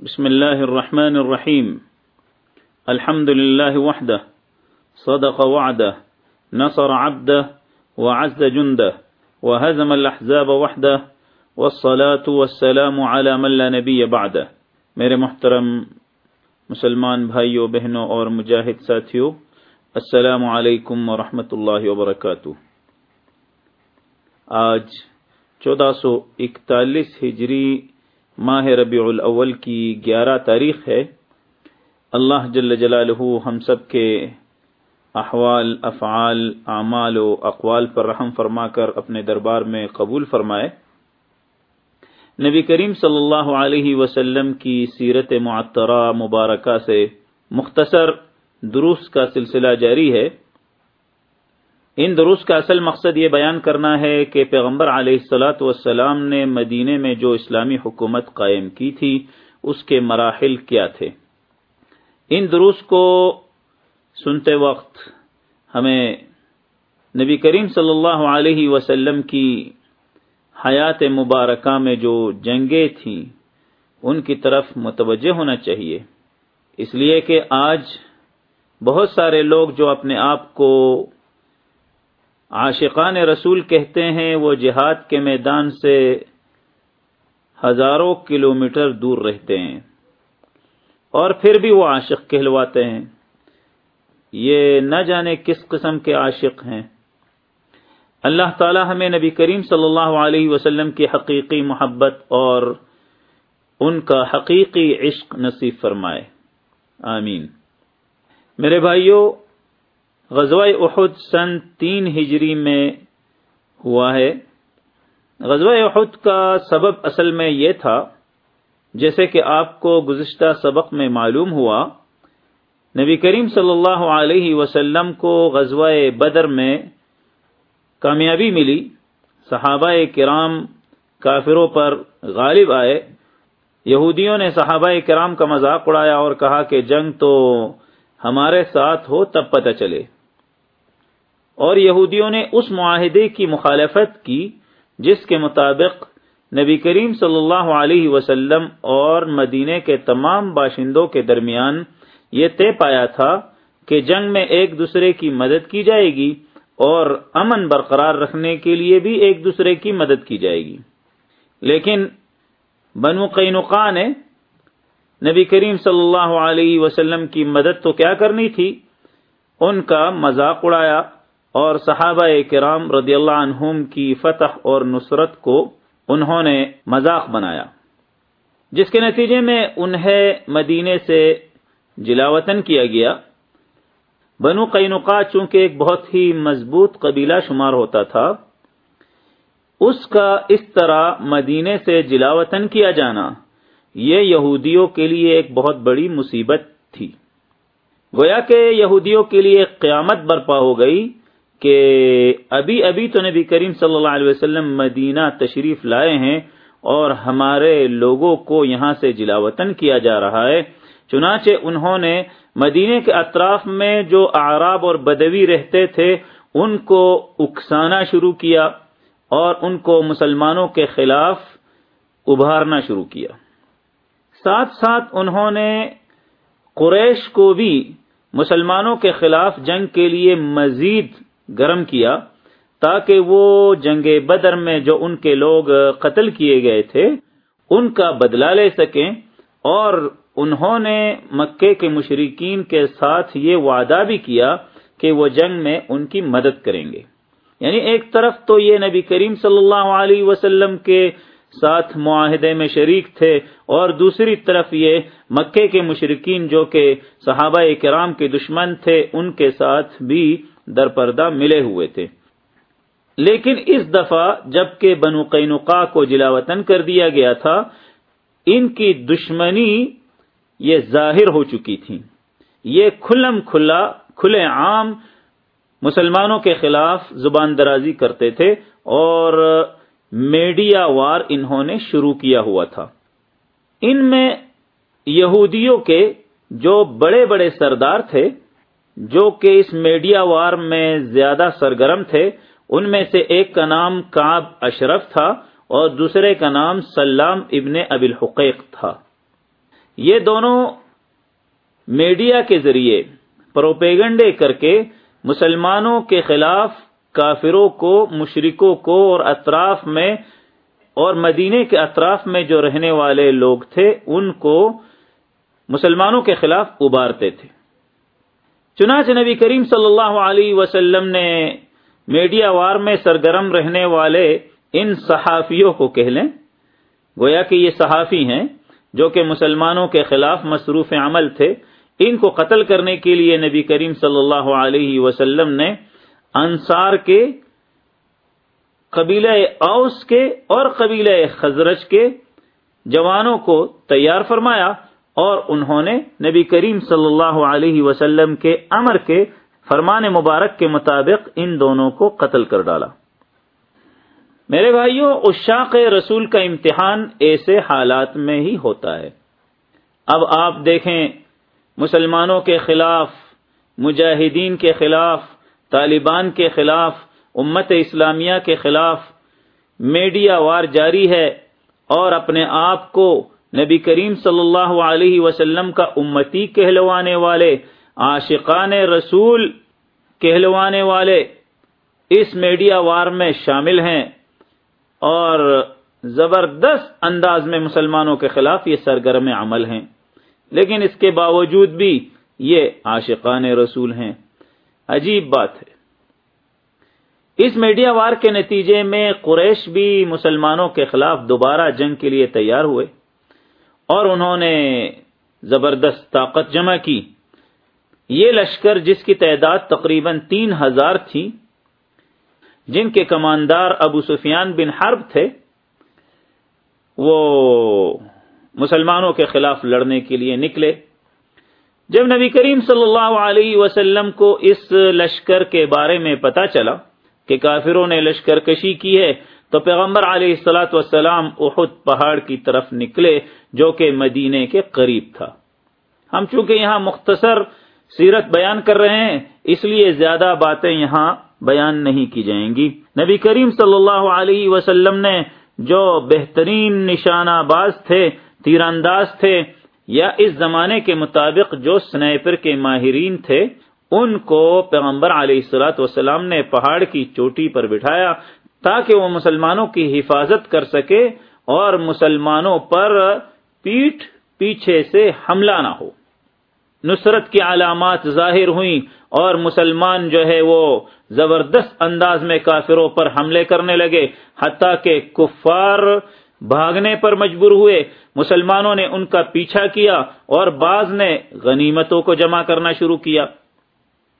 بسم الله الرحمن الرحيم الحمد لله وحده صدق وعده نصر عبده وعز جنده وهزم الأحزاب وحده والصلاة والسلام على من لا نبي بعده میرے محترم مسلمان بھائیوں، بہنوں اور مجاہد ساتھیوں، السلام علیکم ورحمۃ اللہ وبرکاتہ۔ آج چودہ سو اکتالیس ہجری ماہ ربیع الاول کی گیارہ تاریخ ہے۔ اللہ جل جلالہ ہم سب کے احوال، افعال، اعمال و اقوال پر رحم فرما کر اپنے دربار میں قبول فرمائے۔ نبی کریم صلی اللہ علیہ وسلم کی سیرت معطرہ مبارکہ سے مختصر دروس کا سلسلہ جاری ہے۔ ان دروس کا اصل مقصد یہ بیان کرنا ہے کہ پیغمبر علیہ السلاۃ والسلام نے مدینے میں جو اسلامی حکومت قائم کی تھی، اس کے مراحل کیا تھے۔ ان دروس کو سنتے وقت ہمیں نبی کریم صلی اللہ علیہ وسلم کی حیات مبارکہ میں جو جنگیں تھیں، ان کی طرف متوجہ ہونا چاہیے۔ اس لیے کہ آج بہت سارے لوگ جو اپنے آپ کو عاشقان رسول کہتے ہیں، وہ جہاد کے میدان سے ہزاروں کلومیٹر دور رہتے ہیں۔ اور پھر بھی وہ عاشق کہلواتے ہیں۔ یہ نہ جانے کس قسم کے عاشق ہیں۔ اللہ تعالی ہمیں نبی کریم صلی اللہ علیہ وسلم کی حقیقی محبت اور ان کا حقیقی عشق نصیب فرمائے۔ آمین۔ میرے بھائیوں غزوہ احد سن تین ہجری میں ہوا ہے۔ غزوہ احد کا سبب اصل میں یہ تھا، جیسے کہ آپ کو گزشتہ سبق میں معلوم ہوا، نبی کریم صلی اللہ علیہ وسلم کو غزوہ بدر میں کامیابی ملی۔ صحابہ کرام کافروں پر غالب آئے۔ یہودیوں نے صحابہ کرام کا مذاق اڑایا اور کہا کہ جنگ تو ہمارے ساتھ ہو تب پتہ چلے۔ اور یہودیوں نے اس معاہدے کی مخالفت کی، جس کے مطابق نبی کریم صلی اللہ علیہ وسلم اور مدینے کے تمام باشندوں کے درمیان یہ طے پایا تھا کہ جنگ میں ایک دوسرے کی مدد کی جائے گی اور امن برقرار رکھنے کے لیے بھی ایک دوسرے کی مدد کی جائے گی۔ لیکن بنو قینقاع نے نبی کریم صلی اللہ علیہ وسلم کی مدد تو کیا کرنی تھی؟ ان کا مذاق اڑایا۔ اور صحابہ کرام رضی اللہ عنہم کی فتح اور نصرت کو انہوں نے مذاق بنایا، جس کے نتیجے میں انہیں مدینے سے جلاوطن کیا گیا۔ بنو قینقا چونکہ ایک بہت ہی مضبوط قبیلہ شمار ہوتا تھا، اس کا اس طرح مدینے سے جلاوطن کیا جانا یہ یہودیوں کے لیے ایک بہت بڑی مصیبت تھی۔ گویا کہ یہودیوں کے لیے قیامت برپا ہو گئی کہ ابھی ابھی تو نبی کریم صلی اللہ علیہ وسلم مدینہ تشریف لائے ہیں اور ہمارے لوگوں کو یہاں سے جلاوطن کیا جا رہا ہے۔ چنانچہ انہوں نے مدینے کے اطراف میں جو اعراب اور بدوی رہتے تھے، ان کو اکسانا شروع کیا اور ان کو مسلمانوں کے خلاف ابھارنا شروع کیا۔ ساتھ ساتھ انہوں نے قریش کو بھی مسلمانوں کے خلاف جنگ کے لیے مزید گرم کیا تاکہ وہ جنگ بدر میں جو ان کے لوگ قتل کیے گئے تھے، ان کا بدلہ لے سکیں۔ اور انہوں نے مکے کے مشرقین کے ساتھ یہ وعدہ بھی کیا کہ وہ جنگ میں ان کی مدد کریں گے۔ یعنی ایک طرف تو یہ نبی کریم صلی اللہ علیہ وسلم کے ساتھ معاہدے میں شریک تھے، اور دوسری طرف یہ مکے کے مشرقین جو کہ صحابہ کرام کے دشمن تھے، ان کے ساتھ بھی در پردہ ملے ہوئے تھے۔ لیکن اس دفعہ جبکہ بنو قینقا کو جلا وطن کر دیا گیا تھا، ان کی دشمنی یہ ظاہر ہو چکی تھی۔ یہ کھلم کھلا، کھلے عام مسلمانوں کے خلاف زبان درازی کرتے تھے اور میڈیا وار انہوں نے شروع کیا ہوا تھا۔ ان میں یہودیوں کے جو بڑے بڑے سردار تھے جو کہ اس میڈیا وار میں زیادہ سرگرم تھے، ان میں سے ایک کا نام کاب اشرف تھا اور دوسرے کا نام سلام ابن اب الحقیق تھا۔ یہ دونوں میڈیا کے ذریعے پروپیگنڈے کر کے مسلمانوں کے خلاف کافروں کو، مشرکوں کو اور اطراف میں اور مدینے کے اطراف میں جو رہنے والے لوگ تھے، ان کو مسلمانوں کے خلاف ابارتے تھے۔ چنانچہ نبی کریم صلی اللہ علیہ وسلم نے میڈیا وار میں سرگرم رہنے والے ان صحافیوں کو کہہ لیں۔ گویا کہ یہ صحافی ہیں جو کہ مسلمانوں کے خلاف مصروف عمل تھے۔ ان کو قتل کرنے کے لیے نبی کریم صلی اللہ علیہ وسلم نے انصار کے، قبیلہ اوس کے اور قبیلہ خزرج کے جوانوں کو تیار فرمایا۔ اور انہوں نے نبی کریم صلی اللہ علیہ وسلم کے امر کے فرمان مبارک کے مطابق ان دونوں کو قتل کر ڈالا۔ میرے بھائیوں اشاق رسول کا امتحان ایسے حالات میں ہی ہوتا ہے۔ اب آپ دیکھیں، مسلمانوں کے خلاف، مجاہدین کے خلاف، طالبان کے خلاف، امت اسلامیہ کے خلاف میڈیا وار جاری ہے اور اپنے آپ کو نبی کریم صلی اللہ علیہ وسلم کا امتی کہلوانے والے، عاشقان رسول کہلوانے والے اس میڈیا وار میں شامل ہیں اور زبردست انداز میں مسلمانوں کے خلاف یہ سرگرم عمل ہیں۔ لیکن اس کے باوجود بھی یہ عاشقان رسول ہیں۔ عجیب بات ہے۔ اس میڈیا وار کے نتیجے میں قریش بھی مسلمانوں کے خلاف دوبارہ جنگ کے لیے تیار ہوئے۔ اور انہوں نے زبردست طاقت جمع کی۔ یہ لشکر جس کی تعداد تقریباً تین ہزار تھی، جن کے کماندار ابو سفیان بن حرب تھے، وہ مسلمانوں کے خلاف لڑنے کے لیے نکلے۔ جب نبی کریم صلی اللہ علیہ وسلم کو اس لشکر کے بارے میں پتا چلا کہ کافروں نے لشکر کشی کی ہے تو پیغمبر علیہ السلاۃ وسلام احد پہاڑ کی طرف نکلے جو کہ مدینے کے قریب تھا۔ ہم چونکہ یہاں مختصر سیرت بیان کر رہے ہیں، اس لیے زیادہ باتیں یہاں بیان نہیں کی جائیں گی۔ نبی کریم صلی اللہ علیہ وسلم نے جو بہترین نشانہ باز تھے تیر انداز تھے، یا اس زمانے کے مطابق جو سنیپر کے ماہرین تھے، ان کو پیغمبر علیہ السلاۃ وسلام نے پہاڑ کی چوٹی پر بٹھایا۔ تاکہ وہ مسلمانوں کی حفاظت کر سکے اور مسلمانوں پر پیٹ پیچھے سے حملہ نہ ہو۔ نصرت کی علامات ظاہر ہوئیں اور مسلمان جو ہے وہ زبردست انداز میں کافروں پر حملے کرنے لگے، حتیٰ کہ کفار بھاگنے پر مجبور ہوئے۔ مسلمانوں نے ان کا پیچھا کیا اور بعض نے غنیمتوں کو جمع کرنا شروع کیا۔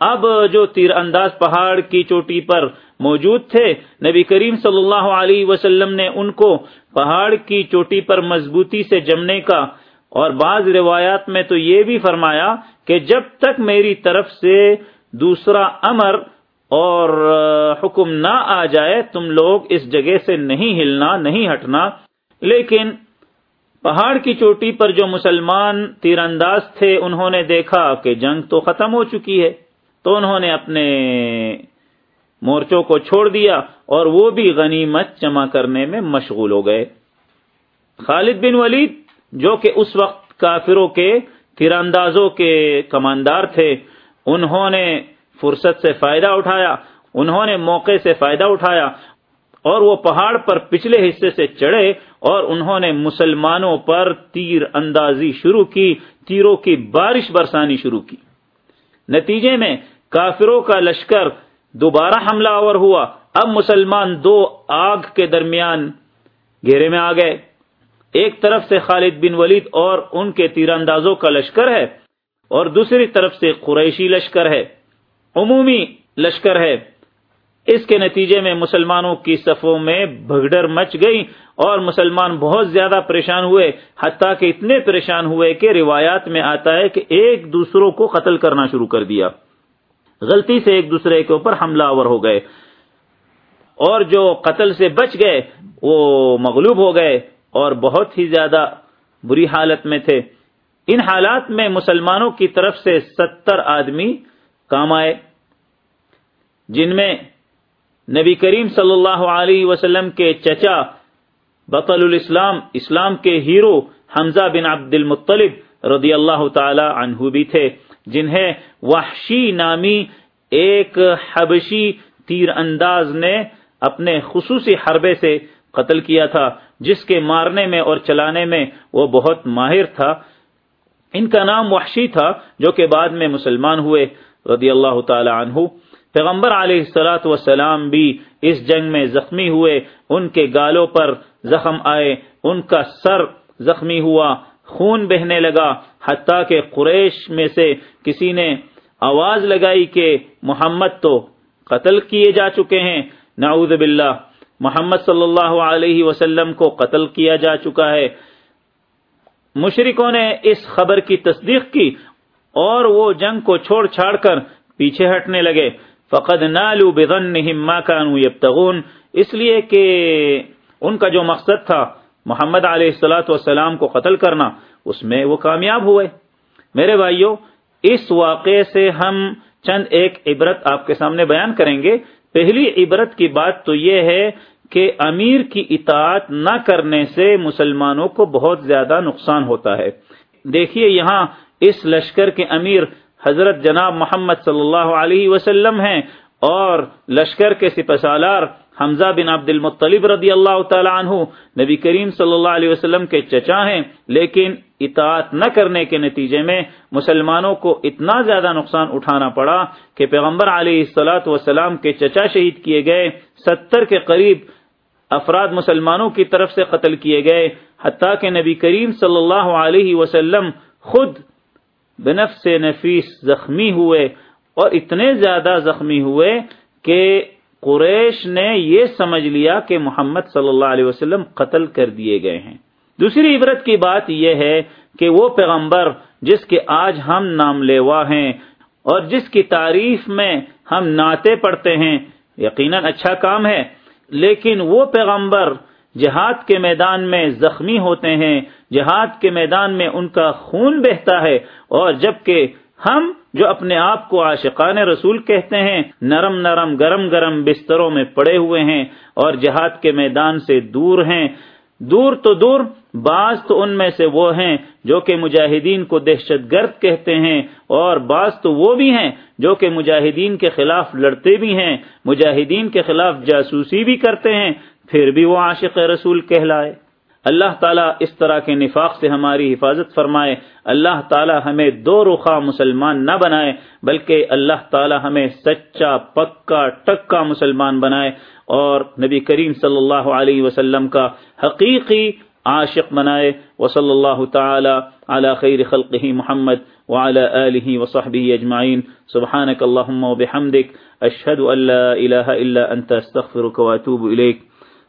اب جو تیر انداز پہاڑ کی چوٹی پر موجود تھے۔ نبی کریم صلی اللہ علیہ وسلم نے ان کو پہاڑ کی چوٹی پر مضبوطی سے جمنے کا اور بعض روایات میں تو یہ بھی فرمایا کہ جب تک میری طرف سے دوسرا امر اور حکم نہ آ جائے، تم لوگ اس جگہ سے نہیں ہلنا، نہیں ہٹنا۔ لیکن پہاڑ کی چوٹی پر جو مسلمان تیر انداز تھے، انہوں نے دیکھا کہ جنگ تو ختم ہو چکی ہے۔ تو انہوں نے اپنے مورچوں کو چھوڑ دیا اور وہ بھی غنیمت جمع کرنے میں مشغول ہو گئے۔ خالد بن ولید، جو کہ اس وقت کافروں کے تیر اندازوں کے کماندار تھے، انہوں نے فرصت سے فائدہ اٹھایا، انہوں نے موقع سے فائدہ اٹھایا اور وہ پہاڑ پر پچھلے حصے سے چڑھے اور انہوں نے مسلمانوں پر تیر اندازی شروع کی، تیروں کی بارش برسانی شروع کی۔ نتیجے میں کافروں کا لشکر دوبارہ حملہ آور ہوا۔ اب مسلمان دو آگ کے درمیان گھیرے میں آ گئے۔ ایک طرف سے خالد بن ولید اور ان کے تیر اندازوں کا لشکر ہے اور دوسری طرف سے قریشی لشکر ہے۔ عمومی لشکر ہے۔ اس کے نتیجے میں مسلمانوں کی صفوں میں بھگڑر مچ گئی اور مسلمان بہت زیادہ پریشان ہوئے۔ حتیٰ کہ اتنے پریشان ہوئے کہ روایات میں آتا ہے کہ ایک دوسروں کو قتل کرنا شروع کر دیا۔ غلطی سے ایک دوسرے کے اوپر حملہ آور ہو گئے۔ اور جو قتل سے بچ گئے، وہ مغلوب ہو گئے اور بہت ہی زیادہ بری حالت میں تھے۔ ان حالات میں مسلمانوں کی طرف سے ستر آدمی کام آئے، جن میں نبی کریم صلی اللہ علیہ وسلم کے چچا بطل الاسلام، اسلام کے ہیرو حمزہ بن عبد المطلب رضی اللہ تعالی عنہ بھی تھے۔ جنہیں وحشی نامی ایک حبشی تیر انداز نے اپنے خصوصی حربے سے قتل کیا تھا، جس کے مارنے میں اور چلانے میں وہ بہت ماہر تھا۔ ان کا نام وحشی تھا، جو کہ بعد میں مسلمان ہوئے، رضی اللہ تعالی عنہ۔ پیغمبر علیہ السلاۃ وسلام بھی اس جنگ میں زخمی ہوئے، ان کے گالوں پر زخم آئے، ان کا سر زخمی ہوا۔ خون بہنے لگا، حتیٰ کہ قریش میں سے کسی نے آواز لگائی کہ محمد تو قتل کیے جا چکے ہیں۔ نعوذ باللہ، محمد صلی اللہ علیہ وسلم کو قتل کیا جا چکا ہے۔ مشرکوں نے اس خبر کی تصدیق کی اور وہ جنگ کو چھوڑ چھاڑ کر پیچھے ہٹنے لگے۔ فقد نالو ما كانوا يبتغون اس لیے کہ ان کا جو مقصد تھا محمد علیہ السلاۃ والسلام کو قتل کرنا، اس میں وہ کامیاب ہوئے۔ میرے بھائیوں اس واقعے سے ہم چند ایک عبرت آپ کے سامنے بیان کریں گے۔ پہلی عبرت کی بات تو یہ ہے کہ امیر کی اطاعت نہ کرنے سے مسلمانوں کو بہت زیادہ نقصان ہوتا ہے۔ دیکھیے یہاں اس لشکر کے امیر حضرت جناب محمد صلی اللہ علیہ وسلم ہیں اور لشکر کے سپہ سالار حمزہ بن عبد المطلب رضی اللہ تعالی عنہ نبی کریم صلی اللہ علیہ وسلم کے چچا ہیں، لیکن اطاعت نہ کرنے کے نتیجے میں مسلمانوں کو اتنا زیادہ نقصان اٹھانا پڑا کہ پیغمبر علیہ السلاۃ وسلام کے چچا شہید کیے گئے، ستر کے قریب افراد مسلمانوں کی طرف سے قتل کیے گئے، حتیٰ کہ نبی کریم صلی اللہ علیہ وسلم خود بنف سے نفیس زخمی ہوئے اور اتنے زیادہ زخمی ہوئے کہ قریش نے یہ سمجھ لیا کہ محمد صلی اللہ علیہ وسلم قتل کر دیے گئے ہیں۔ دوسری عبرت کی بات یہ ہے کہ وہ پیغمبر جس کے آج ہم نام لیوا ہیں اور جس کی تعریف میں ہم ناطے پڑھتے ہیں، یقیناً اچھا کام ہے۔ لیکن وہ پیغمبر جہاد کے میدان میں زخمی ہوتے ہیں، جہاد کے میدان میں ان کا خون بہتا ہے اور جبکہ ہم جو اپنے آپ کو عاشقان رسول کہتے ہیں، نرم نرم، گرم گرم بستروں میں پڑے ہوئے ہیں اور جہاد کے میدان سے دور ہیں۔ دور تو دور، بعض تو ان میں سے وہ ہیں جو کہ مجاہدین کو دہشت گرد کہتے ہیں اور بعض تو وہ بھی ہیں جو کہ مجاہدین کے خلاف لڑتے بھی ہیں، مجاہدین کے خلاف جاسوسی بھی کرتے ہیں، پھر بھی وہ عاشق رسول کہلائے۔ اللہ تعالیٰ اس طرح کے نفاق سے ہماری حفاظت فرمائے۔ اللہ تعالیٰ ہمیں دو رخا مسلمان نہ بنائے، بلکہ اللہ تعالیٰ ہمیں سچا، پکا، ٹکا مسلمان بنائے۔ اور نبی کریم صلی اللہ علیہ وسلم کا حقیقی عاشق بنائے۔ وصلی اللہ تعالی علی خیر خلقه محمد وعلى آله وصحبه اجمعین۔ سبحانك اللهم وبحمدك اشهد ان لا اله الا انت استغفرك واتوب اليك